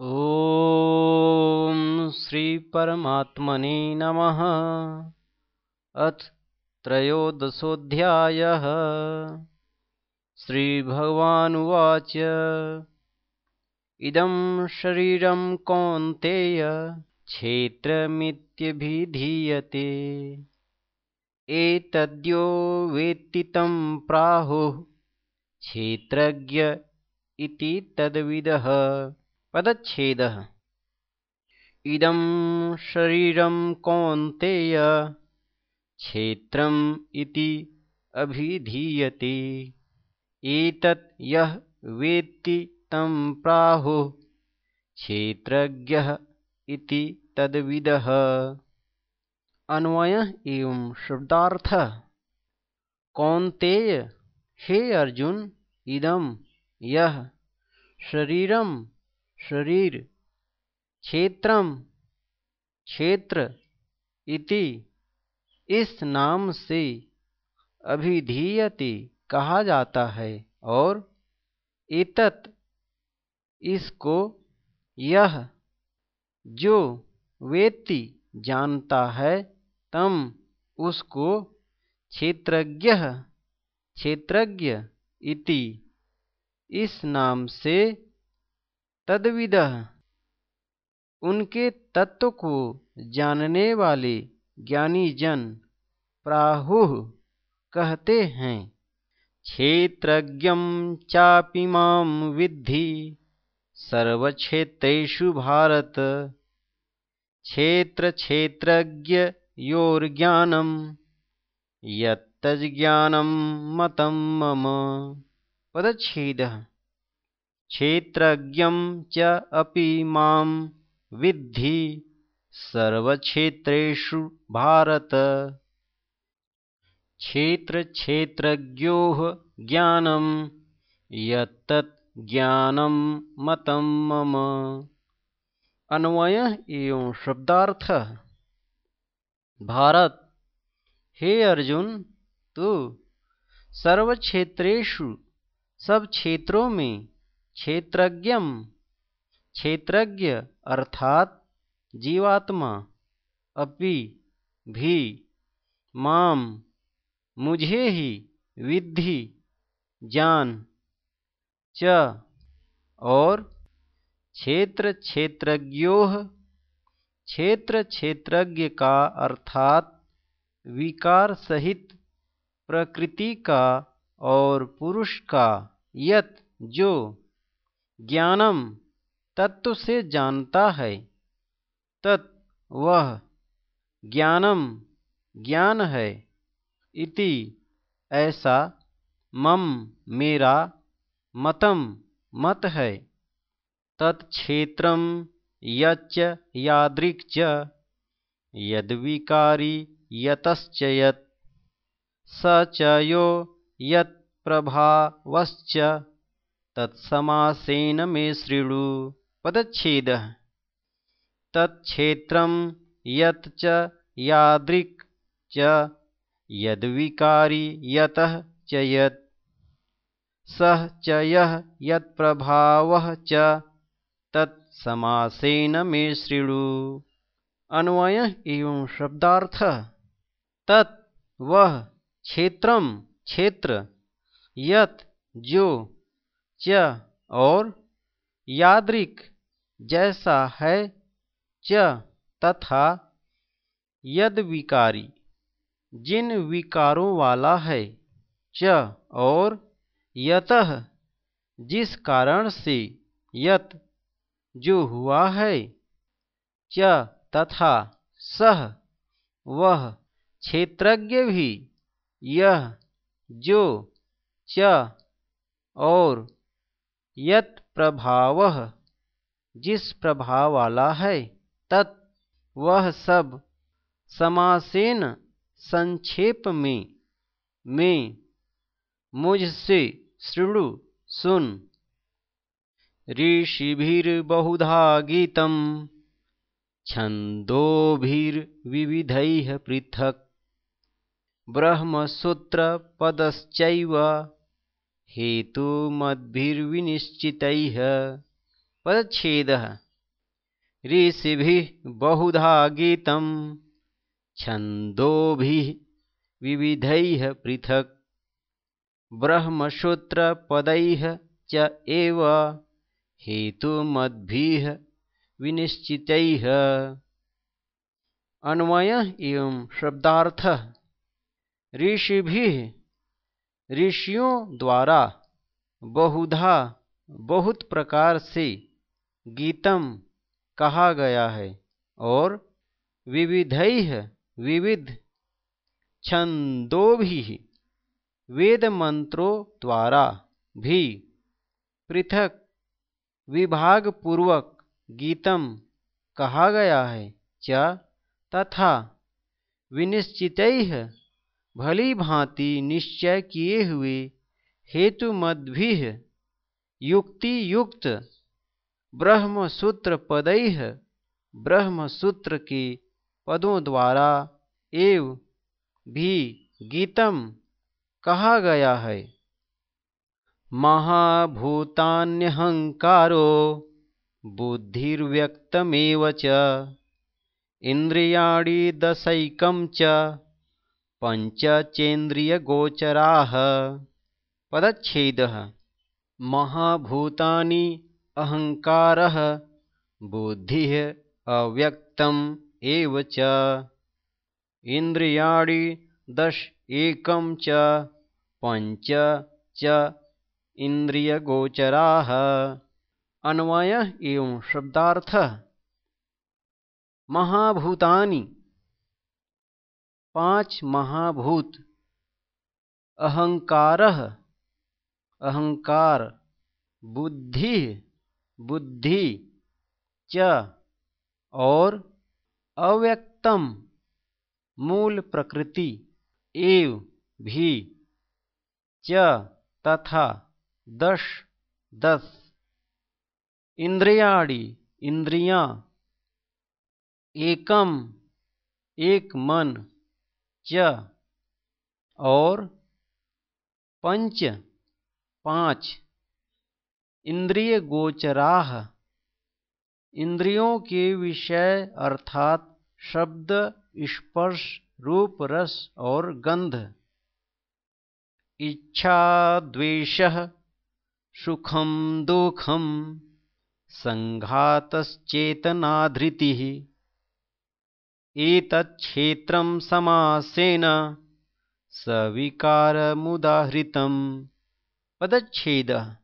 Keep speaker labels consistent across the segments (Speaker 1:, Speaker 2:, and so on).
Speaker 1: ॐ श्रीपरमात्मने नमः। अथ त्रयोदशोऽध्यायः। श्रीभगवानुवाच। इदं शरीरं कौन्तेय क्षेत्रमित्यभिधीयते। एतद्यो वेत्ति तं प्राहुः क्षेत्रज्ञ इति तद्विदः पदच्छेदः। इदं शरीरं कौन्तेय, क्षेत्रम् इति अभिधीयते। एतत् यः वेत्ति तं प्राहुः, क्षेत्रज्ञः इति तद्विदः। अन्वय एवं शब्दार्थ। कौन्तेय, हे अर्जुन इदम यह शरीरम शरीर, क्षेत्रम, क्षेत्र इति, इस नाम से अभिधीयते कहा जाता है और इतत इसको यह जो वेत्ति जानता है, तम उसको क्षेत्रज्ञ क्षेत्रज्ञ इति, इस नाम से तद्विद। उनके तत्व को जानने वाले ज्ञानी जन प्राहुः कहते हैं, क्षेत्रज्ञ चापि माँ विद्धि, सर्वक्षेत्रेषु भारत। क्षेत्र क्षेत्रज्ञयोर्ज्ञानं यत्तज्ज्ञानं मतं मम। पदच्छेदः। क्षेत्रज्ञं च अपि माँ भारत। ज्ञानं यत्तत् ज्ञानं मतं मम। अन्वय एवं शब्दार्थ। भारत। हे अर्जुन, तू सर्व क्षेत्रेशु सब क्षेत्रों में क्षेत्रज्ञम। क्षेत्रज्ञ अर्थात जीवात्मा। अपि भी माम। मुझे ही विद्धि। जान च। और क्षेत्र क्षेत्रज्ञो। क्षेत्र क्षेत्रज्ञ का अर्थात विकार सहित प्रकृति का और पुरुष का। यत जो ज्ञानम, तत्व से जानता है। तत् वह ज्ञानम, ज्ञान है। इति, ऐसा, मम, मेरा, मतम, मत है। तत्क्षेत्रं, यच्च, यादृक् यद्विकारी यतश्च यत् स तत्समासेन मे तत्क्षेत्रं यत् च यादृक् च यद्विकारी यतः च तत्समासेन मे श्रृणु अन्वय एवं शब्दार्थ तत् वह क्षेत्रम क्षेत्र यत जो च और यादृक जैसा है च तथा यद विकारी जिन विकारों वाला है, च और यतः, जिस कारण से यत जो हुआ है, च तथा सह, वह क्षेत्रज्ञ भी, यह जो च और यत प्रभाव, जिस प्रभाव वाला है, तत् वह सब समासेन संक्षेप में, मैं मुझसे श्रृणु सुन। ऋषिभिर्बहुधा गीतं पृथक्। ब्रह्मसूत्रपदश्चैव हेतुमद्भिर्विनिश्चितैः पदच्छेदः। ऋषिभिः बहुधा गीतं छन्दोभिः विविधैः पृथक्। ब्रह्मसूत्रपदैः च एव। हेतुमद्भिः विनिश्चितैः। अन्वय एवं शब्दार्थ। ऋषिभिः ऋषियों द्वारा बहुधा बहुत प्रकार से गीतम कहा गया है और विविधै विविध छंदो भी वेद मंत्रों द्वारा भी पृथक विभाग पूर्वक गीतम कहा गया है च तथा विनिश्चित भली भांति निश्चय किए हुए हेतु मद्भि युक्ति युक्त ब्रह्म ब्रह्मसूत्र पदैह ब्रह्मसूत्र के पदों द्वारा एव भी गीतम कहा गया है। महाभूतान्यहंकारो बुद्धिर्व्यक्तमेव च इंद्रियाणि दशैकं च पञ्चचेन्द्रियगोचराः। पदच्छेदः। महाभूतानि अहङ्कारः। बुद्धिः अव्यक्तम् एव दश एकं च। पञ्च च इन्द्रियगोचराः। अन्वय एवं शब्दार्थ। महाभूतानि पाँच महाभूत। अहंकार अहंकार, बुद्धि बुद्धि, च, और अव्यक्तम, मूल प्रकृति, एव भी, च तथा दश, दस। इंद्रियाड़ी इंद्रियाँ। एकम, एक मन। च और पंच, पाँच। इंद्रिय गोचराह। इंद्रियों के विषय अर्थात शब्द, स्पर्श, रूप, रस और गंध। इच्छा, द्वेष सुखम दुखम संघातश्चेतनाधृति। एतच्छेत्रं समासेन सविकारमुदाहृतं पदच्छेदः।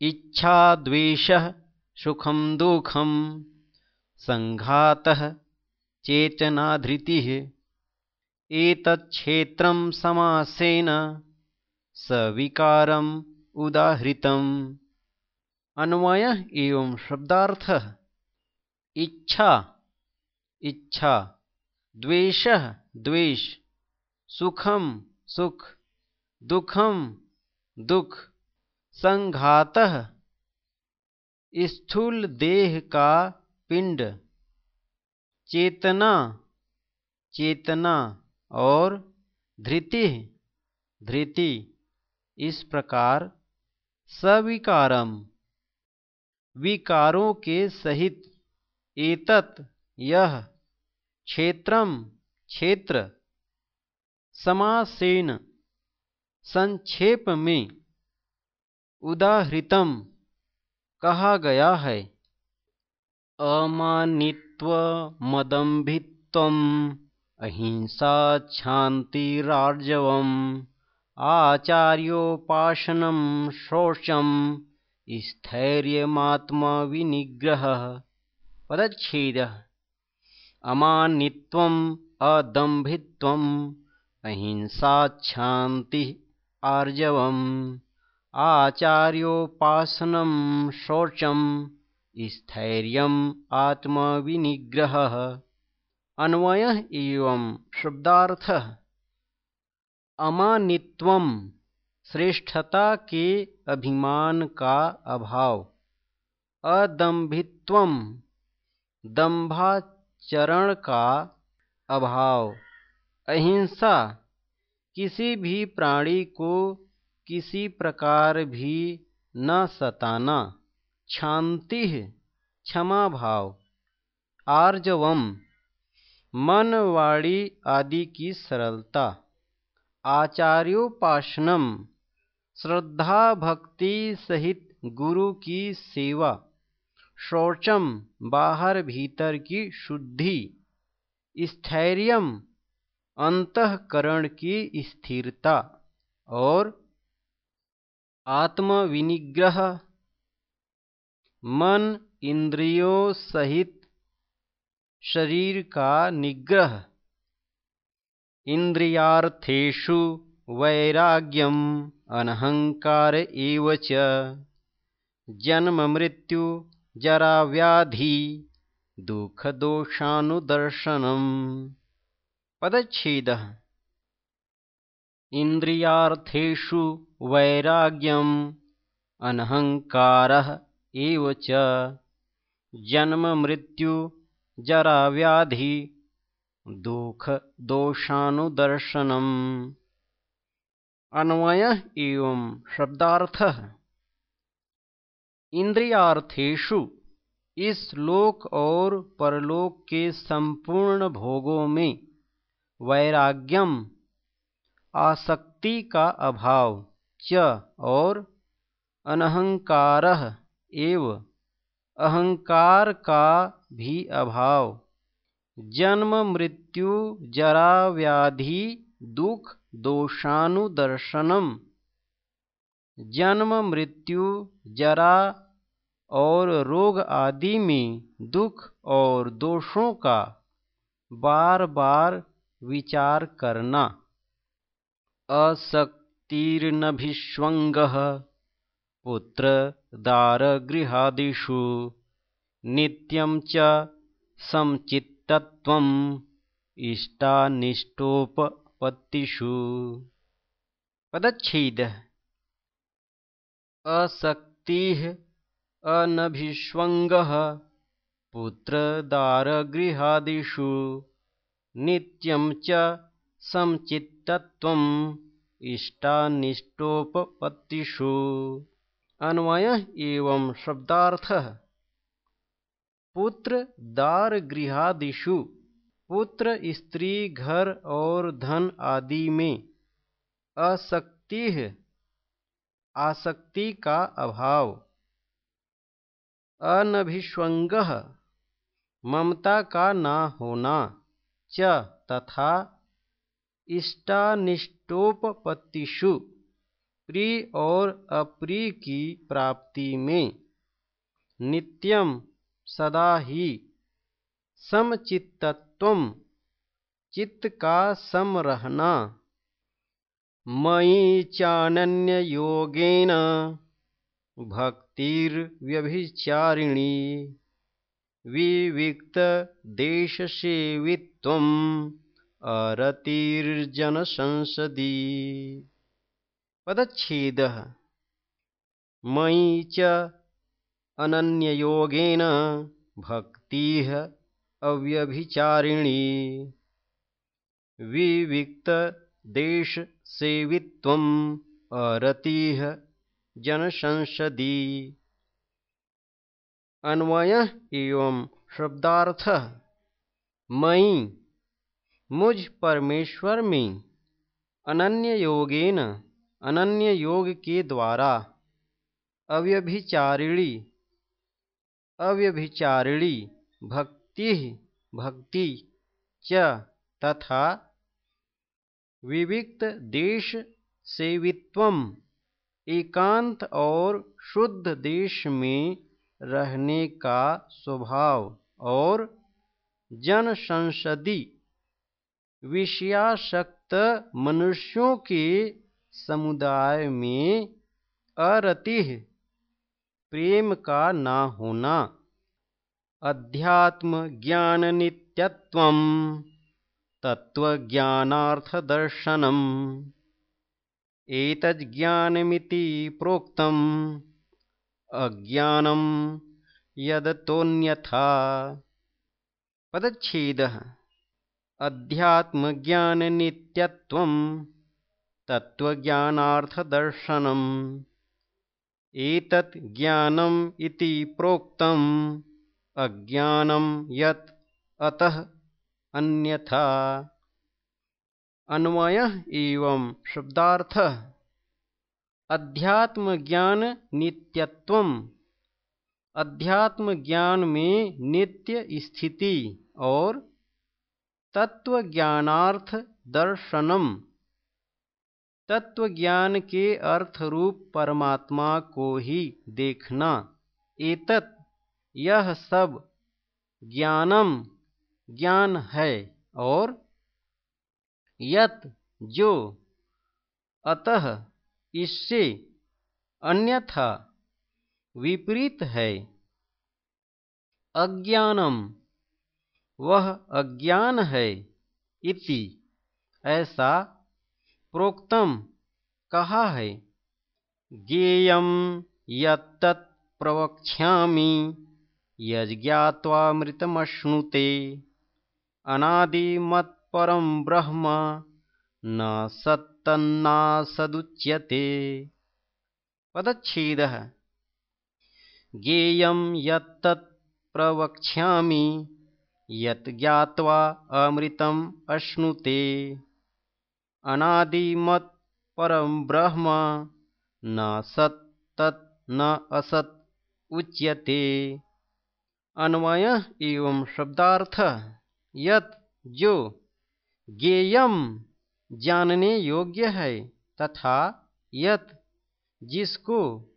Speaker 1: इच्छाद्वेषः सुखं दुःखं सङ्घातः चेतनाधृतिः। एतच्छेत्रं समासेन सविकारम् उदाहृतम्। अन्वय एवं शब्दार्थ। इच्छा। इच्छा द्वेष द्वेष सुखम सुख दुखम दुख, संघात, स्थूल देह का पिंड, चेतना चेतना और धृति धृति, इस प्रकार सविकारम, विकारों के सहित, एतत यह। क्षेत्रम, क्षेत्र। समासेन संक्षेप में उदाहृतम, कहा गया है। अमानित्व मदम्भित्व अहिंसा शांतिरार्जव आचार्योपासनम शोषम स्थैर्यमात्मा विनिग्रह पदछेद अमानित्वम् अदम्भित्वम् अहिंसाच्छान्तिः आर्जवम् आचार्योपासनं शौचं स्थैर्यम् आत्मविनिग्रहः। अन्वयः एवं शब्दार्थः। अमानित्वम श्रेष्ठता के अभिमान का अभाव। अदम्भित्वम दंभा चरण का अभाव। अहिंसा किसी भी प्राणी को किसी प्रकार भी न सताना। शांति क्षमा भाव। आर्जवम मन वाणी आदि की सरलता। आचार्योपासनम श्रद्धा भक्ति सहित गुरु की सेवा। शौचम बाहर भीतर की शुद्धि, स्थैर्यम अंतकरण की स्थिरता और आत्मविनिग्रह, मन इंद्रियों सहित शरीर का निग्रह, इंद्रियार्थेषु वैराग्यम अनहंकार एव जन्म मृत्यु जराव्याधि दुःखदोषानुदर्शनम्। पदच्छेदः। इन्द्रियार्थेषु वैराग्यम् अनहङ्कारः एव च। जन्ममृत्युजराव्याधि दुःखदोषानुदर्शनम्। अन्वयः एवं शब्दार्थः। इंद्रियार्थेषु इस लोक और परलोक के संपूर्ण भोगों में वैराग्यम, आसक्ति का अभाव च और अनहंकार एव, अहंकार का भी अभाव, जन्म, मृत्यु, जरा, व्याधि, दुख, दोषानुदर्शनम, जन्म, मृत्यु, जरा और रोग आदि में दुख और दोषों का बार बार विचार करना। असक्तिर्नभिष्वङ्गः पुत्रदारगृहादिषु नित्यं च संचित्तत्वम् इष्टानिष्टोपपत्तिषु। पदच्छेदः। असक्तिः अनभिष्वङ्गः पुत्रदारगृहादिषु नित्यं च संचित्तत्वम् इष्टानिष्टोपपत्तिषु। अन्वय एवं शब्दार्थ। पुत्र दार गृहादिशु पुत्र, स्त्री, घर और धन आदि में असक्ति, आसक्ति का अभाव। अनभिष्वंग ममता का ना होना। च तथा इष्टानिष्टोपपत्तिषु। प्रिय और अप्रिय की प्राप्ति में। नित्यम सदा ही। समचित्तत्व। चित्त का सम रहना मयि चानन्य योगेन भक्तिर्व्यभिचारिणी। विविक्त देश सेवित्व अरतिर्जनसंसदि। पदच्छेदः। मयि च अनन्ययोगेन भक्तिः अव्यभिचारिणी। विविक्तदेशसेवित्वम् अरतिः जनसंसदि अन्वय एवं शब्दार्थ। मई मुझ परमेश्वर में अनन्य योगेन अनन्य योग के द्वारा। अव्यभिचारिणी अव्यभिचारिणी भक्ति भक्ति च तथा विविक्त देश सेवित्व एकांत और शुद्ध देश में रहने का स्वभाव और जन संसदी विषयाशक्त मनुष्यों के समुदाय में अरति प्रेम का ना होना। अध्यात्म ज्ञान नित्यत्व तत्वज्ञानार्थदर्शनम् एतज्ज्ञानमिति प्रोक्तम्। अज्ञानं यदतोऽन्यथा। पदच्छेदः। अध्यात्मज्ञाननित्यत्वं तत्त्वज्ञानार्थदर्शनम्। एतत् ज्ञानम् इति प्रोक्तम्। अज्ञानम यत अतः अन्यथा अन्वय एवं शब्दार्थ। अध्यात्म ज्ञान नित्यत्व अध्यात्म ज्ञान में नित्य स्थिति और तत्व ज्ञानार्थ दर्शनम। तत्व ज्ञान के अर्थ रूप परमात्मा को ही देखना। एतत, यह सब ज्ञानम, ज्ञान है और यत जो अतः इससे अन्यथा विपरीत है। अज्ञानम, वह अज्ञान है इति, ऐसा प्रोक्तम कहा है। ज्ञेयम यत्तत् प्रवक्ष्यामि, यज्ञात्वामृतमश्नुते अनादिमत्परं ब्रह्म न सत्तन्ना सदुच्यते। पदच्छेदः। ज्ञेयं यत्तत् प्रवक्ष्यामि यत् ज्ञात्वा अमृतम् अश्नुते। अनादिमत् परं ब्रह्म न सत् तत् न असत् उच्यते। अन्वय एवं शब्दार्थ। यत जो ज्ञेयम जानने योग्य है तथा यत, जिसको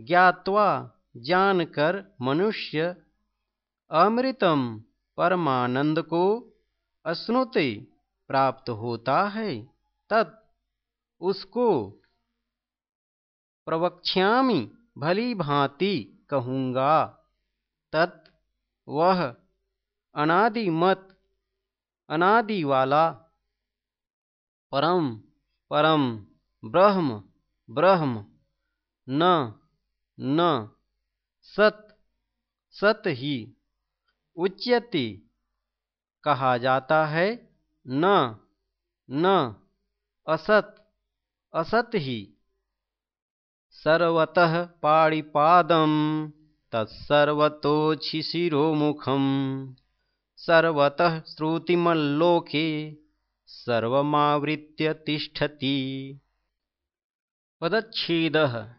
Speaker 1: ज्ञात्वा जानकर मनुष्य अमृतम परमानंद को अश्नुते प्राप्त होता है, तत् उसको प्रवक्ष्यामी, भली भांति कहूँगा। तत् वह अनादिमत अनादि वाला। परम परम, ब्रह्म ब्रह्म, न न, सत सत ही। उच्यति कहा जाता है, न न, असत असत ही। सर्वतः पाणिपादम तत्सर्वतोच्छिशिरोमुखम सर्वतः श्रुतिमल्लोके सर्वमावृत्य तिष्ठति। पदच्छेदः।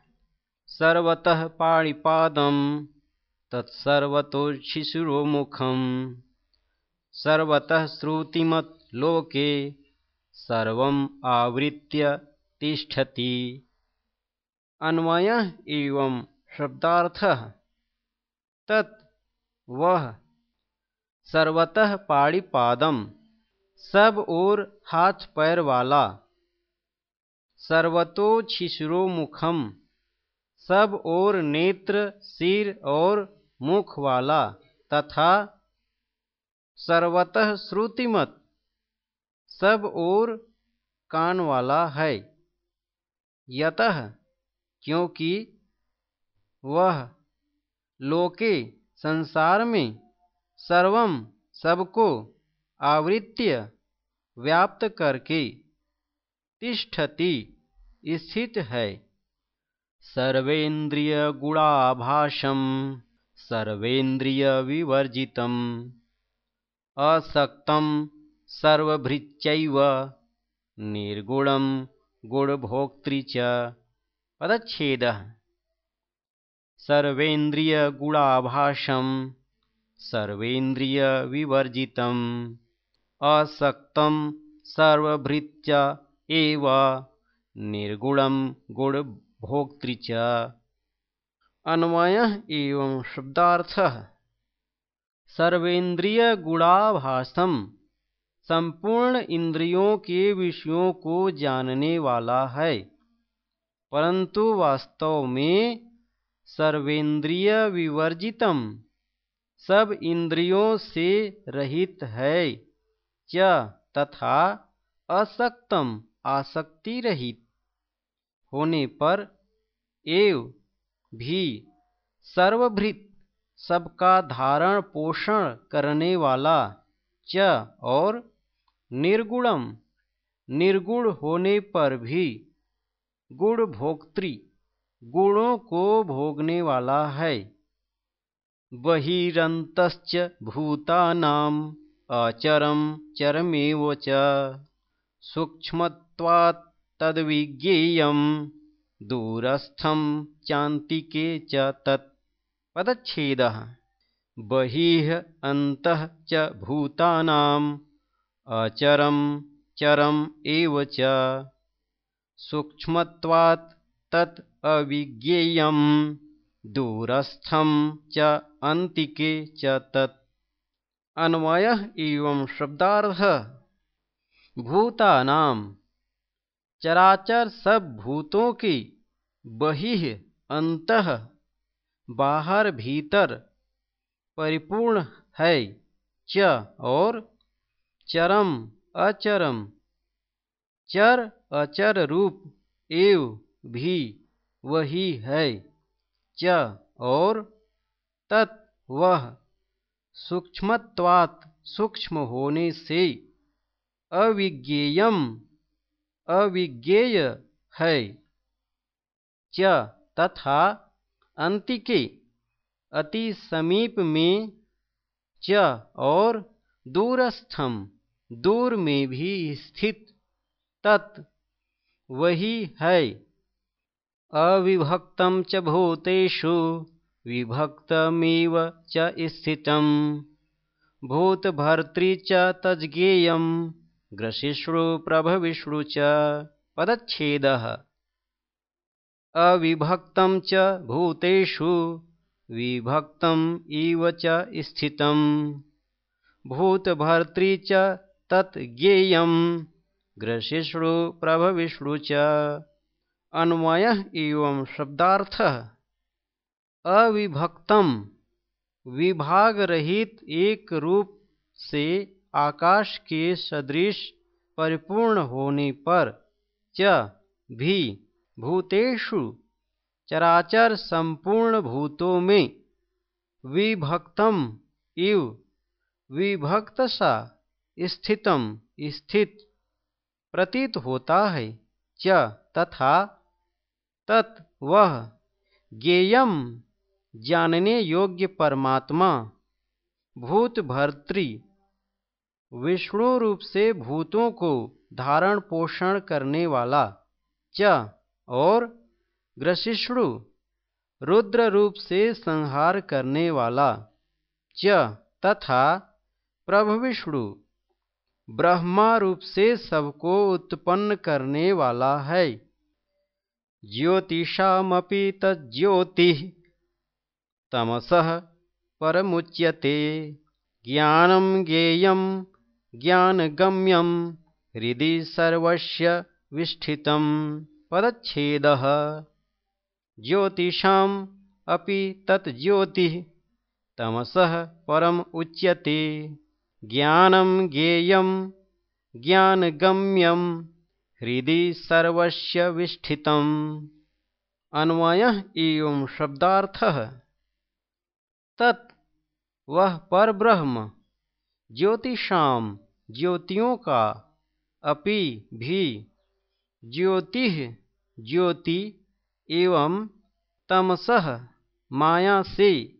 Speaker 1: सर्वतः पाणिपादं तत्सर्वतोच्छिशिरोमुखं सर्वतः श्रुतिमल्लोके सर्वम् आवृत्य तिष्ठति। अन्वय एवं शब्दार्थ। तत् वह सर्वतः पाणिपादम, सब और हाथ पैर वाला। सर्वतोच्छिशिरोमुखम सब और नेत्र, सिर और मुख वाला तथा सर्वतः श्रुतिमत, सब और कान वाला है। यतः क्योंकि वह लोके संसार में सर्वम सबको आवृत्य व्याप्त करके तिष्ठति स्थित है। सर्वेन्द्रियगुणाभासं सर्वेन्द्रियविवर्जितम् असक्तं सर्वभृच्चैव निर्गुणं गुणभोक्तृ च पदच्छेदः। सर्वेन्द्रियगुणाभासं सर्वेन्द्रियविवर्जितम्। असक्तं सर्वभृत्य एव, निर्गुणं गुण भोक्तृ अन्वय एवं शब्दार्थ। सर्वेन्द्रिय गुणाभासम संपूर्ण इंद्रियों के विषयों को जानने वाला है। परंतु वास्तव में सर्वेन्द्रिय विवर्जितम सब इंद्रियों से रहित है। च तथा असक्तम आसक्ति रहित? होने पर एव भी सर्वभृत सबका धारण पोषण करने वाला च और निर्गुणम, निर्गुण होने पर भी गुण भोक्तृ, गुणों को भोगने वाला है। बहिरन्तश्च भूतानाम् अचरं चरमेव च सूक्ष्मत्वात् तद्विज्ञेयं दूरस्थं चान्तिके च तत्। पदच्छेदः। बहिः अन्तः च भूतानाम् अचरं चरम एव च। सूक्ष्मत्वात् तत् अविज्ञेयं दूरस्थं च अंतिके च तत्। अन्वय एवं शब्दार्थ। भूतानाम चराचर सब भूतों की बहि अंत बाहर भीतर परिपूर्ण है च और चरम अचरम। चर अचर रूप एव भी वही है। च और तत् वह सूक्ष्मत्वात् सूक्ष्म होने से अविज्ञेयम अविज्ञेय है। च तथा अंतिके अति समीप में च और दूरस्थम, दूर में भी स्थित तत् वही है। अविभक्तं च भूतेषु विभक्तमेव च स्थितम्। भूतभर्तृ च तज्ज्ञेयं ग्रसिष्णु प्रभविष्णु च। पदच्छेदः। अविभक्तं च भूतेषु विभक्तम् इव च स्थितम्। भूतभर्तृ च तत् ज्ञेयं ग्रसिष्णु प्रभविष्णु च अन्वय एवं शब्दार्थ। अविभक्तम विभाग रहित एक रूप से आकाश के सदृश परिपूर्ण होने पर च भी भूतेषु चराचर संपूर्ण भूतों में विभक्तम इव विभक्त सा स्थितम स्थित प्रतीत होता है च तथा तत् वह ज्ञेयम जानने योग्य परमात्मा भूत भर्तृ विष्णु रूप से भूतों को धारण पोषण करने वाला, च, और ग्रसिष्णु रुद्र रूप से संहार करने वाला, च, तथा प्रभु विष्णु ब्रह्मा रूप से सबको उत्पन्न करने वाला है। ज्योतिषामपि तज्ज्योतिः तमसः परमुच्यते। ज्ञानं ज्ञेयं ज्ञानगम्यं हृदि सर्वस्य विष्ठितं। पदच्छेदः। ज्योतिषाम् अपि तत् ज्योतिः तमसः परम उच्यते। ज्ञानं ज्ञेयं ज्ञानगम्यं हृदय सर्वस्य अन्वय एवं शब्दार्थ। तत् वह पर ब्रह्म ज्योतिषाम ज्योतियों का अपि भी, ज्योति ज्योति एवं तमसह माया से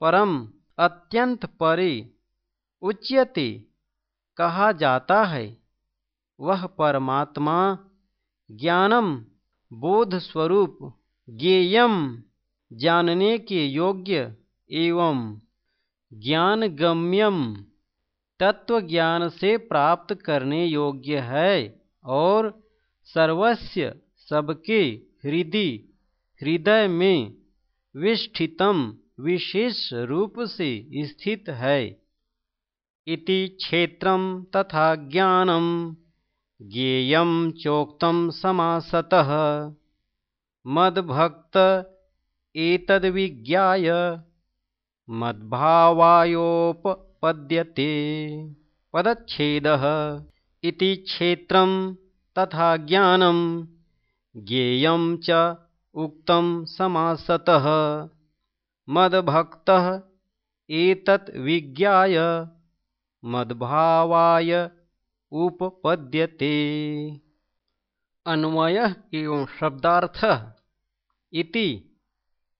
Speaker 1: परम अत्यंत परे उच्यते कहा जाता है। वह परमात्मा ज्ञानम बोध स्वरूप ज्ञेयम जानने के योग्य एवं ज्ञान गम्यम तत्व ज्ञान से प्राप्त करने योग्य है और सर्वस्य सबके हृदय हृदय में विष्ठितम विशेष रूप से स्थित है। इति क्षेत्रम तथा ज्ञानम। ज्ञेयं चोक्तं समासतः। मद्भक्त एतद्विज्ञाय मद्भावायोपपद्यते। पदच्छेदः इति क्षेत्रं तथा ज्ञानं ज्ञेयं च उक्तं समासतः। मद्भक्तः एतत् विज्ञाय मद्भावाय उपपद्यते। अन्वय एवं शब्दार्थ इति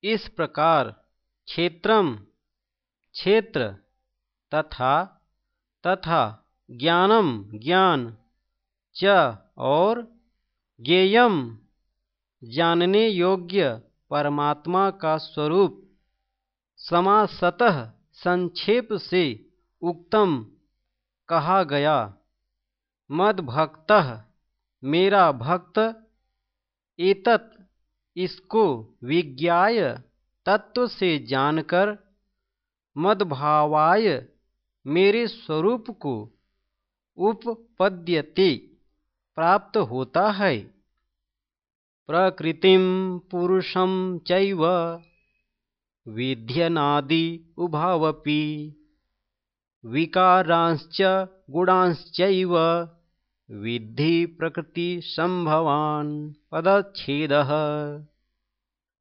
Speaker 1: इस प्रकार क्षेत्रम क्षेत्र तथा तथा ज्ञानम ज्ञान च और ज्ञेयम जानने योग्य परमात्मा का स्वरूप समासतः संक्षेप से उक्तम कहा गया। मद भक्त, मेरा भक्त, एतत इसको विज्ञाय, तत्व से जानकर, मदभावाय, मेरे स्वरूप को उपपद्यते, प्राप्त होता है। प्रकृतिम पुरुषम चैव, विध्यनादि उभावपि, विकारांश्च गुणांश्चैव। विद्धि प्रकृतिसम्भवान् पदच्छेदः।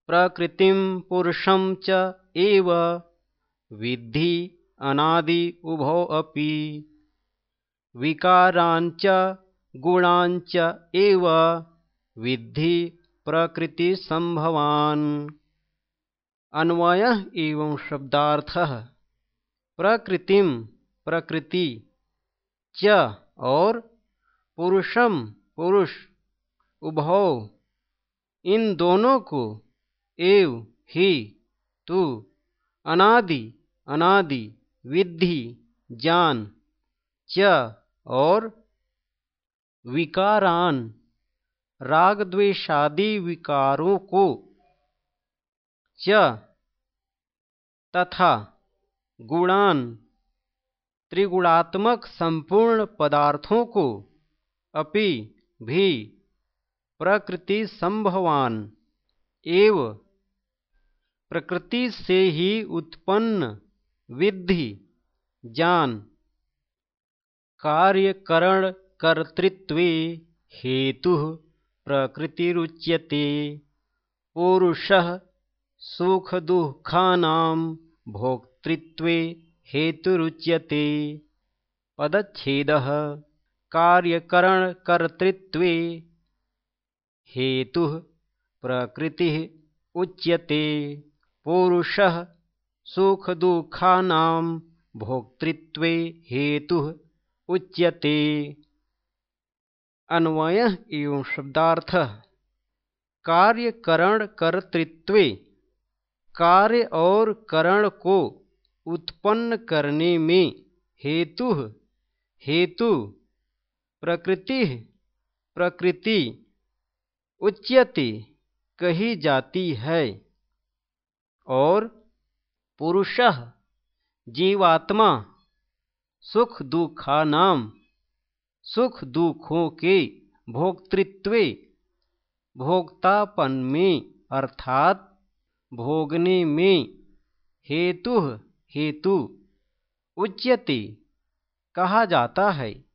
Speaker 1: प्रकृतिं पुरुषं च एव, विद्धि अनादि उभौ अपि। विकाराञ्च गुणाञ्च एव एवं शब्दार्थः। प्रकृतिम प्रकृति च और पुरुषम पुरुष उभौ, इन दोनों को एव ही, तू, अनादि अनादि, विद्धि, जान, च, और विकारान राग द्वेषादि विकारों को, च, तथा, गुणान, त्रिगुणात्मक संपूर्ण पदार्थों को अपि भी प्रकृति संभवान एव प्रकृति से ही उत्पन्न विद्धि जान। कार्यकरण कर्तृत्व हेतु प्रकृतिरुच्यते, पुरुष सुख दुखानां भोक्तृत्वे हेतुरुच्यते। पदच्छेदः कार्यकरणकर्तृत्वे हेतु प्रकृति उच्यते। पुरुषः सुखदुःखानां भोक्तृत्वे हेतुः उच्यते। अन्वय एवं शब्दार्थ। कार्यकरण कर्तृत्व, कार्य और करण को उत्पन्न करने में हेतु हेतु प्रकृति प्रकृति उच्यते कही जाती है। और पुरुष जीवात्मा सुख दुखा नाम, सुख दुखों के भोक्तृत्व भोक्तापन में, अर्थात भोगने में हेतु हेतु उच्यते कहा जाता है।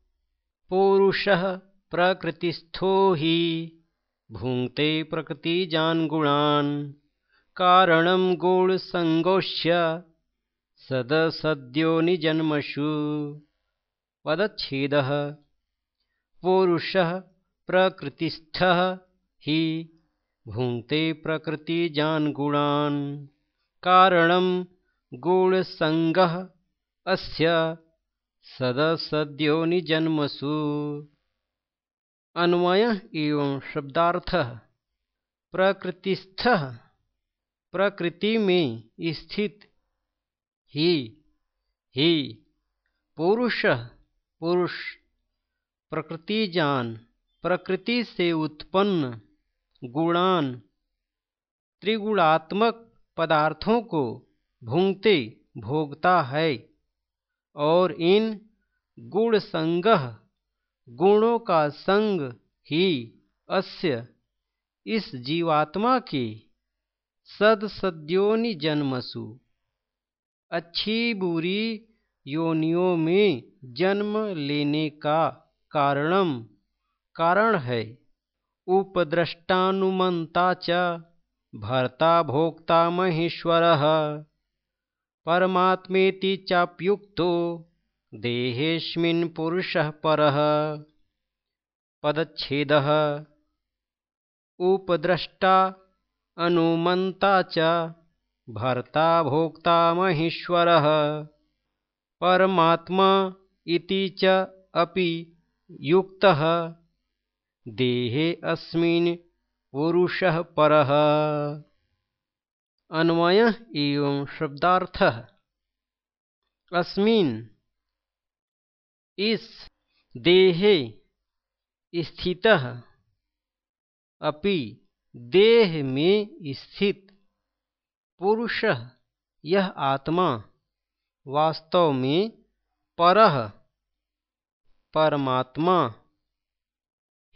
Speaker 1: पौरुषः प्रकृतिस्थो हि। भुङ्क्ते प्रकृतिजान्गुणान्। कारणं गूढसङ्गोष्य सदसद्यो निजन्मषु। वदच्छेदः पौरुषः प्रकृतिस्थः हि। भुङ्क्ते प्रकृतिजान्गुणान्। कारणं गूळसङ्गः अस्य सदसद्योनिजन्मसु। अन्वय एवं शब्दार्थ। प्रकृतिस्थ। प्रकृति में स्थित। ही। ही। पुरुष। पुरुष। प्रकृति जान प्रकृति से उत्पन्न। गुणान। त्रिगुणात्मक पदार्थों को भूंगते, भोगता है। और इन गुण संग गुणों का संग ही अस्य। इस जीवात्मा के सदसद्योनि जन्मसु। अच्छी बुरी योनियों में जन्म लेने का कारणम, कारण है। उपद्रष्टानुमन्ता च, भर्ता भोक्ता महेश्वरः। परमात्मेति चाप्युक्तो देहेऽस्मिन् पुरुषः परः। पदच्छेदः। उपद्रष्टा अनुमन्ता च भर्ता भोक्ता महेश्वरः। परमात्मा इति च अपि युक्तः। देहे अस्मिन् पुरुषः परः अन्वय एवं शब्दार्थ। अस्मिन् इस देहे स्थित अपि देह में स्थित पुरुष यह आत्मा वास्तव में पर, परमात्मा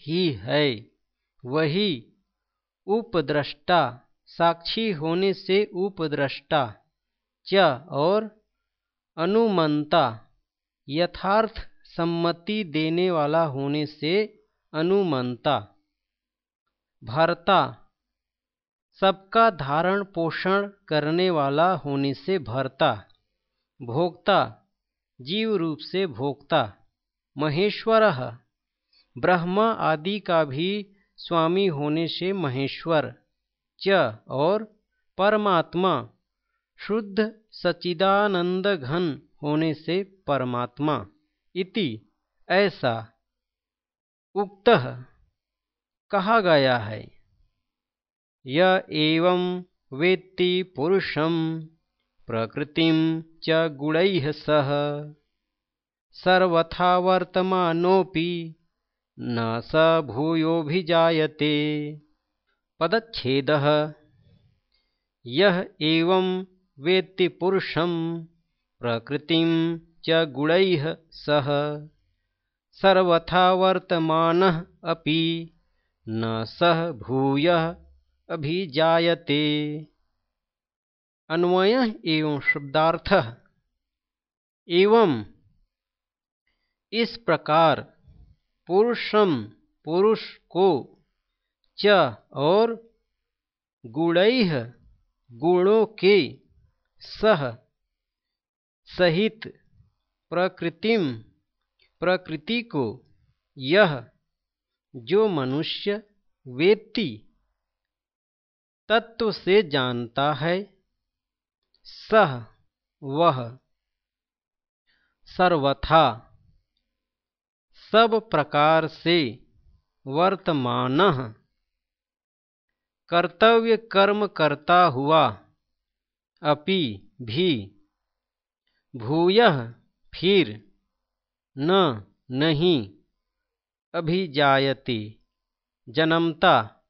Speaker 1: ही है, वही उपद्रष्टा साक्षी होने से उपद्रष्टा, च और अनुमंता, यथार्थ सम्मति देने वाला होने से अनुमंता। भरता, सबका धारण पोषण करने वाला होने से भरता। भोक्ता, जीव रूप से भोक्ता। महेश्वर, ब्रह्मा आदि का भी स्वामी होने से महेश्वर। च और परमात्मा। शुद्ध सचिदानंद घन होने से परमात्मा। इति ऐसा उक्त कहा गया है। य एवं वेत्ति पुरुषं प्रकृतिं च गुणैः सह। सर्वथा वर्तमानोऽपि न स भूयोऽभिजायते। पदच्छेदः। यः एवं वेत्ति पुरुषं, प्रकृतिं च गुणैः सह। सर्वथा वर्तमानः अपि न सह भूयः अभिजायते। अन्वय एवं शब्दार्थ। एवं, इस प्रकार पुरुषम पुरुष को च और गुणैह गुणों के सह सहित प्रकृतिम प्रकृति को यह जो मनुष्य वेत्ती तत्व से जानता है, सह वह सर्वथा। सब प्रकार से वर्तमान कर्तव्य कर्म करता हुआ, अपि भी। भूय फिर न नहीं, अभिजायते। जन्मता,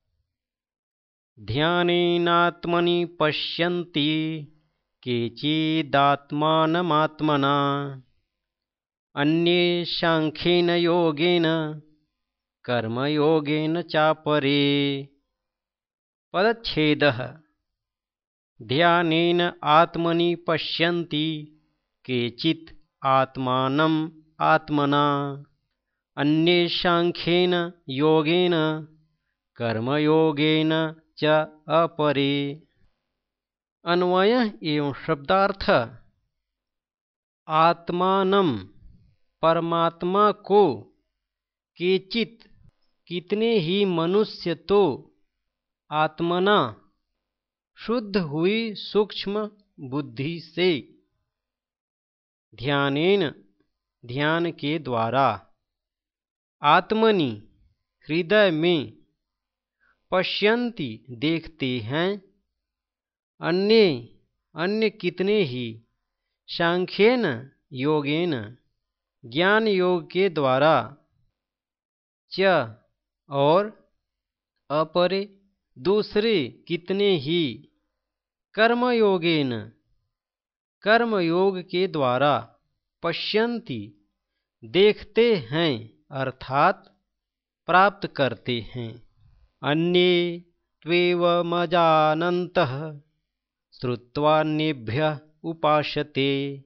Speaker 1: ध्यानेनात्मनि पश्यन्ति, केचिदात्मानमात्मना। अन्ये योगेन, कर्मयोगेन चापरे। पदच्छेदः। ध्यानेन आत्मनि पश्यन्ति, केचित् आत्मानम् आत्मना। अन्ये साङ्ख्येन योगेन, कर्मयोगेन च अपरे। अन्वय एवं शब्दार्थ। आत्मान परमात्मा को, केचित कितने ही मनुष्य तो आत्मना। शुद्ध हुई सूक्ष्म बुद्धि से। ध्यानेन, ध्यान के द्वारा। आत्मनि, हृदय में। पश्यंती देखते हैं। अन्य अन्य कितने ही। सांख्यन, योगेन, ज्ञान योग के द्वारा। च, और अपरे। दूसरे कितने ही? कर्मयोगेन। कर्मयोग के द्वारा पश्यन्ति देखते हैं, अर्थात प्राप्त करते हैं। अन्ये त्वेवमजानन्तः श्रुत्वान्येभ्यः उपासते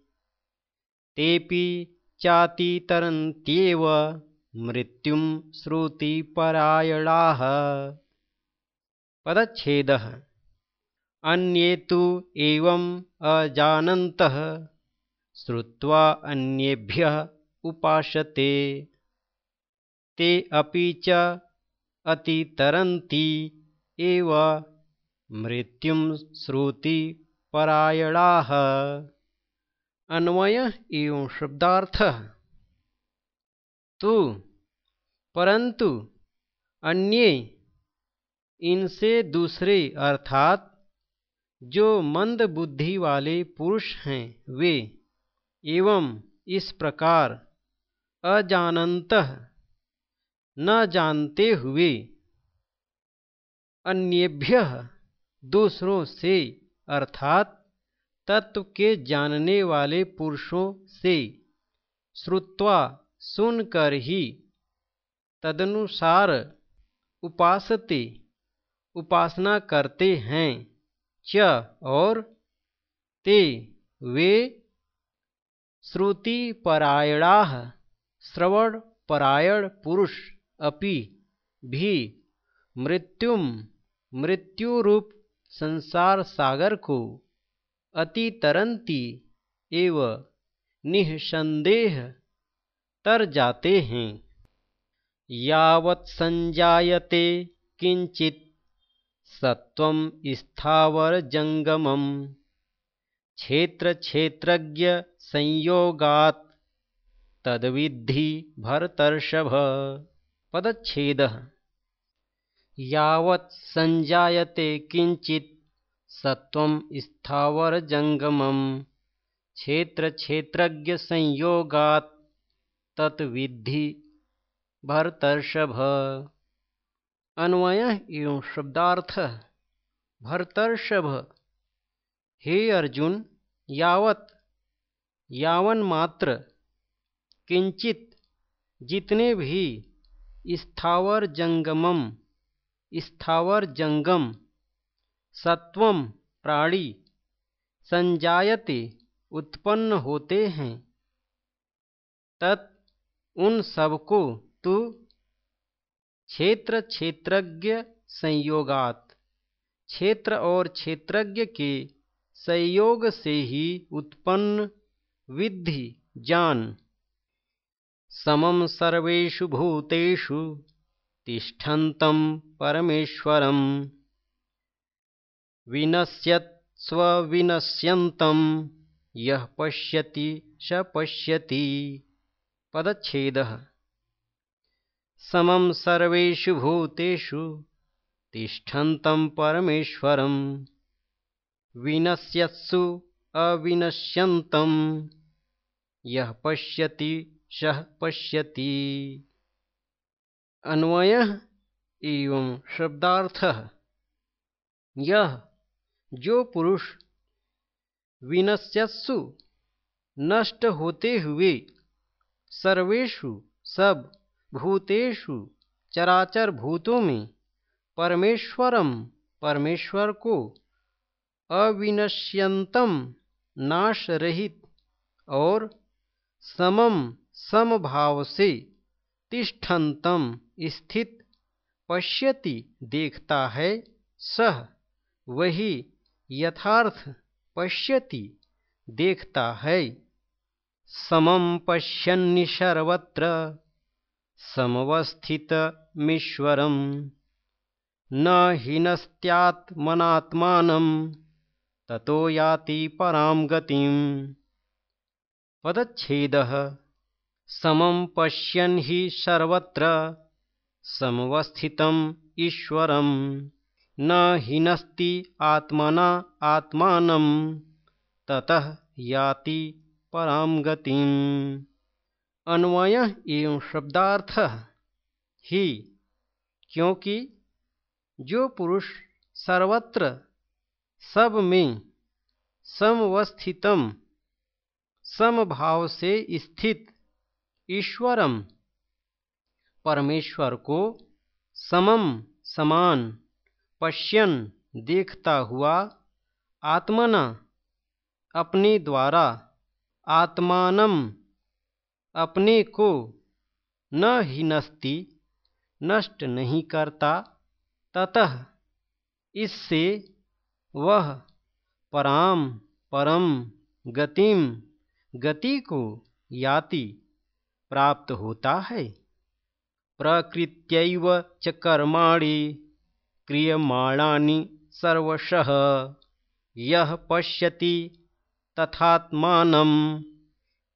Speaker 1: तेऽपि चातितरन्त्येव, मृत्युं श्रुतिपरायणाः। पदच्छेदः। अन्ये तु एवम् अजानन्तः, श्रुत्वा अन्येभ्यः उपासते ते अपि च अतितरन्ति एव मृत्युं श्रुति परायणाः अन्वय एवं शब्दार्थ। तो परंतु अन्य इनसे दूसरे, अर्थात जो मंद बुद्धि वाले पुरुष हैं, वे। एवं इस प्रकार अजानत न जानते हुए अन्येभ्य दूसरों से, अर्थात तत्व के जानने वाले पुरुषों से श्रुत्वा सुनकर ही तदनुसार उपासते। उपासना करते हैं। च और ते वे श्रुति परायणा श्रवण परायण पुरुष अपि भी मृत्युम मृत्यु रूप संसार सागर को अति तरंती एव निसंदेह तर जाते हैं। यावत् संजायते किंचित सत्त्वं स्थावरजङ्गमं क्षेत्रक्षेत्रज्ञसंयोगात् तद्विद्धि भरतर्षभ। पदच्छेदः। यावत् सञ्जायते किञ्चित् सत्वं स्थावरजङ्गमं क्षेत्रक्षेत्रज्ञसंयोगात् तद्विद्धि भरतर्षभ। अन्वय एवं शब्दार्थ। भरतर्षभ। हे अर्जुन, यावत। यावन मात्र। किंचित। जितने भी। स्थावर जंगमम। स्थावर जंगम। सत्वम प्राणी। संजायते, उत्पन्न होते हैं। तत् उन सबको तू क्षेत्र क्षेत्रज्ञ संयोगात। क्षेत्र और क्षेत्रज्ञ के संयोग से ही उत्पन्न विधि जान समम सर्वेषु भूतेषु तिष्ठन्तं परमेश्वरम् विनश्यत्स्वविनश्यन्तं यः पश्यति स पश्यति। पदच्छेदः। समं सर्वेषु भूतेषु, तिष्ठन्तं परमेश्वरं विनश्यत्सु अविनश्यन्तं यः पश्यति सः पश्यति। अन्वय एवं शब्दार्थ। यह जो पुरुष विनश्यत्सु नष्ट होते हुए सर्वेशु सब भूतेषु चराचर भूतों में परमेश्वरम परमेश्वर को अविनश्यंतम नाश रहित और समम समभाव से तिष्ठन्तम स्थित पश्यति देखता है सह, वही यथार्थ पश्यति देखता है। समम पश्यन्नि सर्वत्र समवस्थितमीश्वरं न हीनस्त्यात्मनात्मानं ततो याति परां गतिम्। पदच्छेदः। समं पश्यन् हि सर्वत्र समवस्थितम् ईश्वरं न हीनस्ति आत्मना आत्मानं ततः याति पराम गतिम अन्वय एवं शब्दार्थ ही, क्योंकि जो पुरुष सर्वत्र, सब में, समवस्थितम, समभाव से स्थित ईश्वरम, परमेश्वर को समम समान पश्यन देखता हुआ आत्मना अपने द्वारा आत्मानम अपने को न हिनस्ति, नष्ट नहीं करता। ततः इससे वह पराम परम गतिम गति को याति प्राप्त होता है। प्रकृत्यैव च कर्माणि क्रियमाणानि सर्वशः। यह पश्यति तथात्मानम्।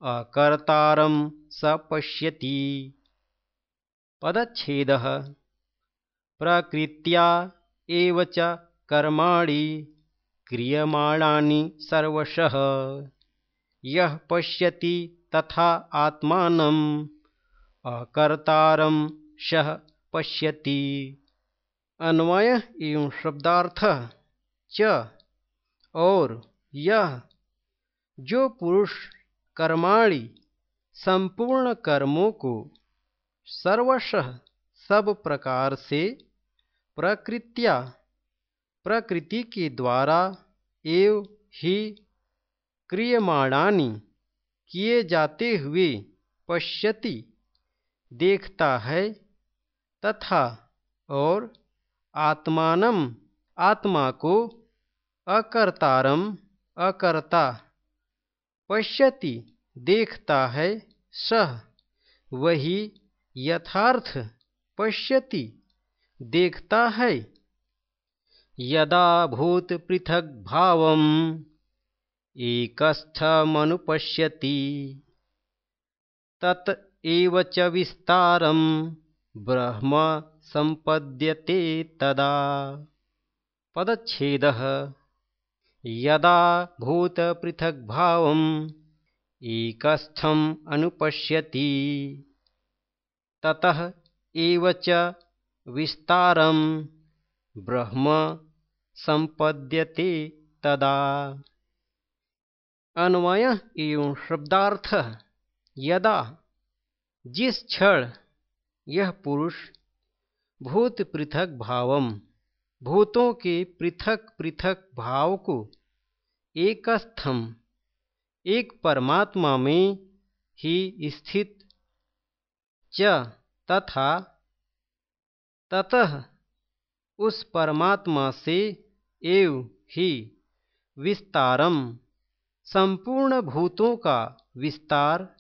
Speaker 1: अकर्तारं स पश्यति। पदच्छेदः। प्रकृत्या एव च कर्माणि क्रियमाणानि सर्वशः। यः पश्यति तथा आत्मानम् अकर्तारं सः पश्यति। अन्वय एवं शब्दार्थ च। और यह जो पुरुष कर्माणि संपूर्ण कर्मों को सर्वशः सब प्रकार से प्रकृत्या, प्रकृति के द्वारा एव ही क्रियमाणानि किए जाते हुए पश्यति, देखता है तथा और आत्मानम, आत्मा को अकर्तारम अकर्ता। पश्यति, देखता है सह वही यथार्थ पश्यति, देखता है। यदा भूत पृथक भाव एकस्थमनुपश्यति तत एव च विस्तारं ब्रह्म संपद्यते तदा। पदच्छेदः। यदा भूतपृथग्भावम् एकस्थम् अनुपश्यति। ततः एव च विस्तारं ब्रह्म संपद्यते तदा। अन्वय एवं शब्दार्थ यदा जिस क्षण यह पुरुष भूत पृथक भावम भूतों के पृथक पृथक भाव को एकस्थम, एक परमात्मा में ही स्थित च तथा ततः उस परमात्मा से एव ही विस्तारम, संपूर्ण भूतों का विस्तार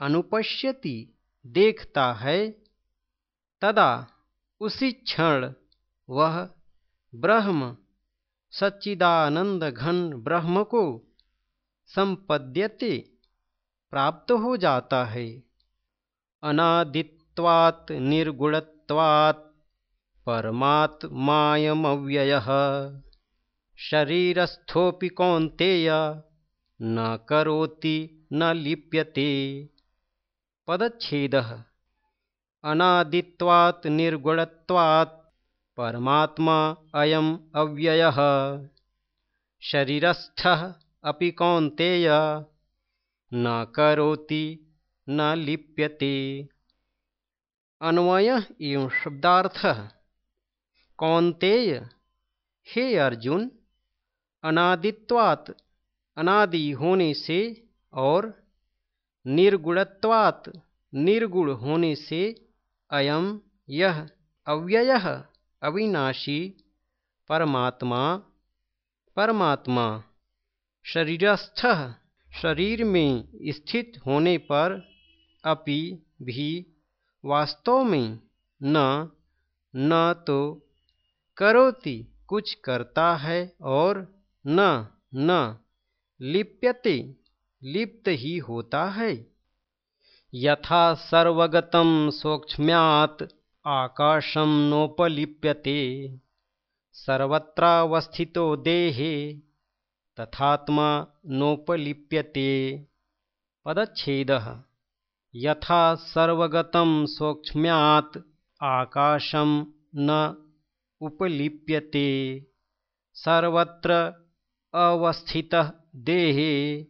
Speaker 1: अनुपश्यति, देखता है, तदा उसी क्षण वह ब्रह्म सच्चिदानंद घन ब्रह्म को संपद्यते, प्राप्त हो जाता है। अनादित्वात् निर्गुणत्वात् परमात्मायमव्ययः। शरीरस्थोऽपि कौन्तेय, न करोति, न लिप्यते। पदच्छेदः। अनादित्वात् निर्गुणत्वात् परमात्मा अयम अव्ययः। शरीरस्थः अपि कौन्तेय। न करोति, न लिप्यते। अन्वय एवं शब्दार्थ। कौन्तेय, हे अर्जुन, अनादित्वात्, अनादि होने से और निर्गुणत्वात्, निर्गुण होने से अयम यह अव्यय। अविनाशी, परमात्मा परमात्मा। शरीरस्थ, शरीर में स्थित होने पर अपि भी वास्तव में न न तो करोति, कुछ करता है और न न, लिप्यते, लिप्त ही होता है। यथा सर्वगतम सूक्ष्म्यात् आकाशं नोपलिप्यते। सर्वत्रावस्थितो देहे तथात्मा नोपलिप्यते। पदच्छेदः। यथा सर्वगतं सूक्ष्म्यात् आकाशं न उपलिप्यते। सर्वत्र अवस्थितः देहे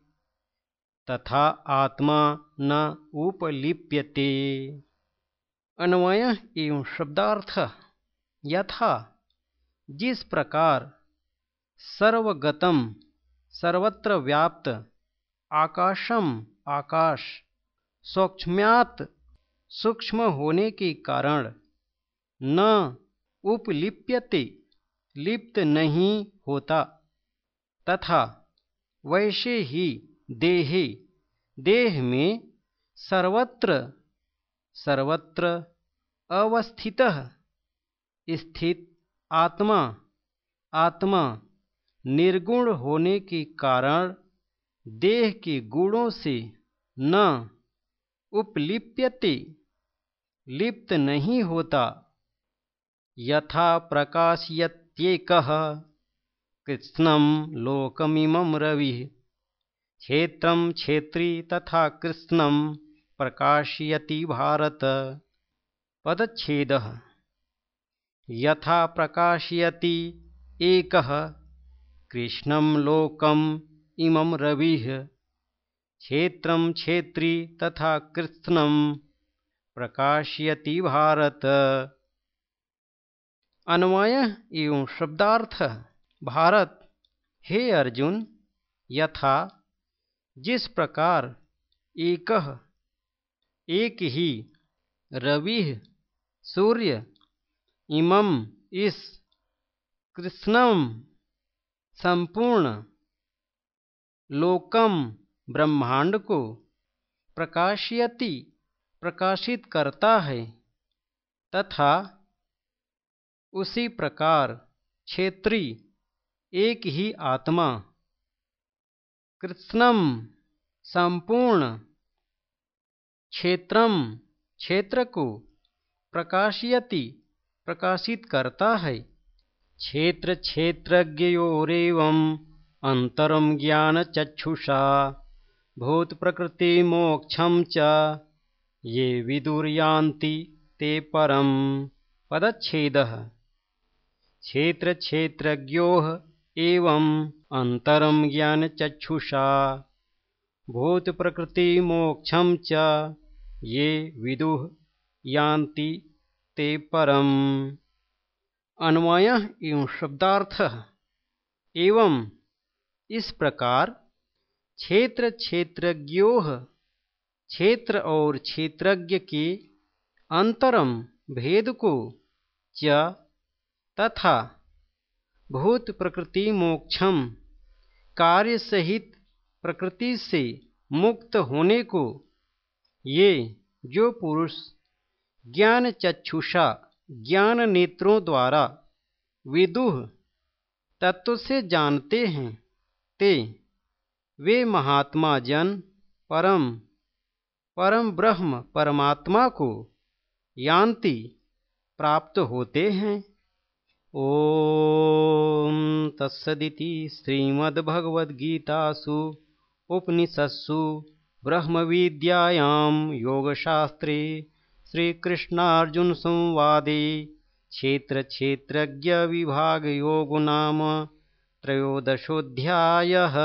Speaker 1: तथा आत्मा न उपलिप्यते अन्वय एवं शब्दार्थ यथा। जिस प्रकार सर्वगतम, सर्वत्र व्याप्त, आकाशम आकाश, सूक्ष्म्यात सूक्ष्म होने के कारण न उपलिप्यते, लिप्त नहीं होता, तथा वैसे ही देहे, देह में सर्वत्र सर्वत्र अवस्थित। स्थित आत्मा। आत्मा निर्गुण होने के कारण देह के गुणों से न उपलिप्यते। लिप्त नहीं होता। यथा प्रकाशयत्येकः। कृत्स्नं लोकमिमं रविः। क्षेत्रं क्षेत्री तथा कृत्स्नं। प्रकाशयति भारत। पदछेद यथा प्रकाशयति एकः। कृष्णं लोकम् इमं रविः। क्षेत्रं क्षेत्री तथा कृत्स्नं। प्रकाशयति भारत। अन्वय एवं शब्दार्थ। भारत। हे अर्जुन, यथा। जिस प्रकार एक। एक ही रवि सूर्य इमम इस कृष्णम संपूर्ण लोकम ब्रह्मांड को प्रकाशयति, प्रकाशित करता है, तथा उसी प्रकार क्षेत्री एक ही आत्मा कृष्णम संपूर्ण क्षेत्रम क्षेत्र को प्रकाशयति प्रकाशित करता है। क्षेत्र क्षेत्रज्ञयोरेवं अंतरम ज्ञान चक्षुषा भूत प्रकृति मोक्षम च, ये विदुर्यान्ति ते परम। पदच्छेदः। क्षेत्र क्षेत्रज्ञो एवं अंतरम ज्ञान चक्षुषा भूत प्रकृति मोक्षम च ये विदु यान्ति ते परम। अन्वय एवं शब्दार्थ। एवं इस प्रकार क्षेत्र क्षेत्रज्ञो क्षेत्र और क्षेत्रज्ञ के अंतरम भेद को च तथा भूत प्रकृति मोक्षम कार्य सहित प्रकृति से मुक्त होने को ये जो पुरुष ज्ञान चक्षुषा ज्ञान नेत्रों द्वारा विदुह तत्व से जानते हैं, ते वे महात्मा जन, परम परम ब्रह्म परमात्मा को यान्ति प्राप्त होते हैं। ॐ तत्सदिति श्रीमद्भगवद्गीतासु। उपनिषत्सु ब्रह्मविद्यायां योगशास्त्रे श्रीकृष्णार्जुनसंवादे क्षेत्रक्षेत्रज्ञविभागयोगो नाम त्रयोदशोऽध्यायः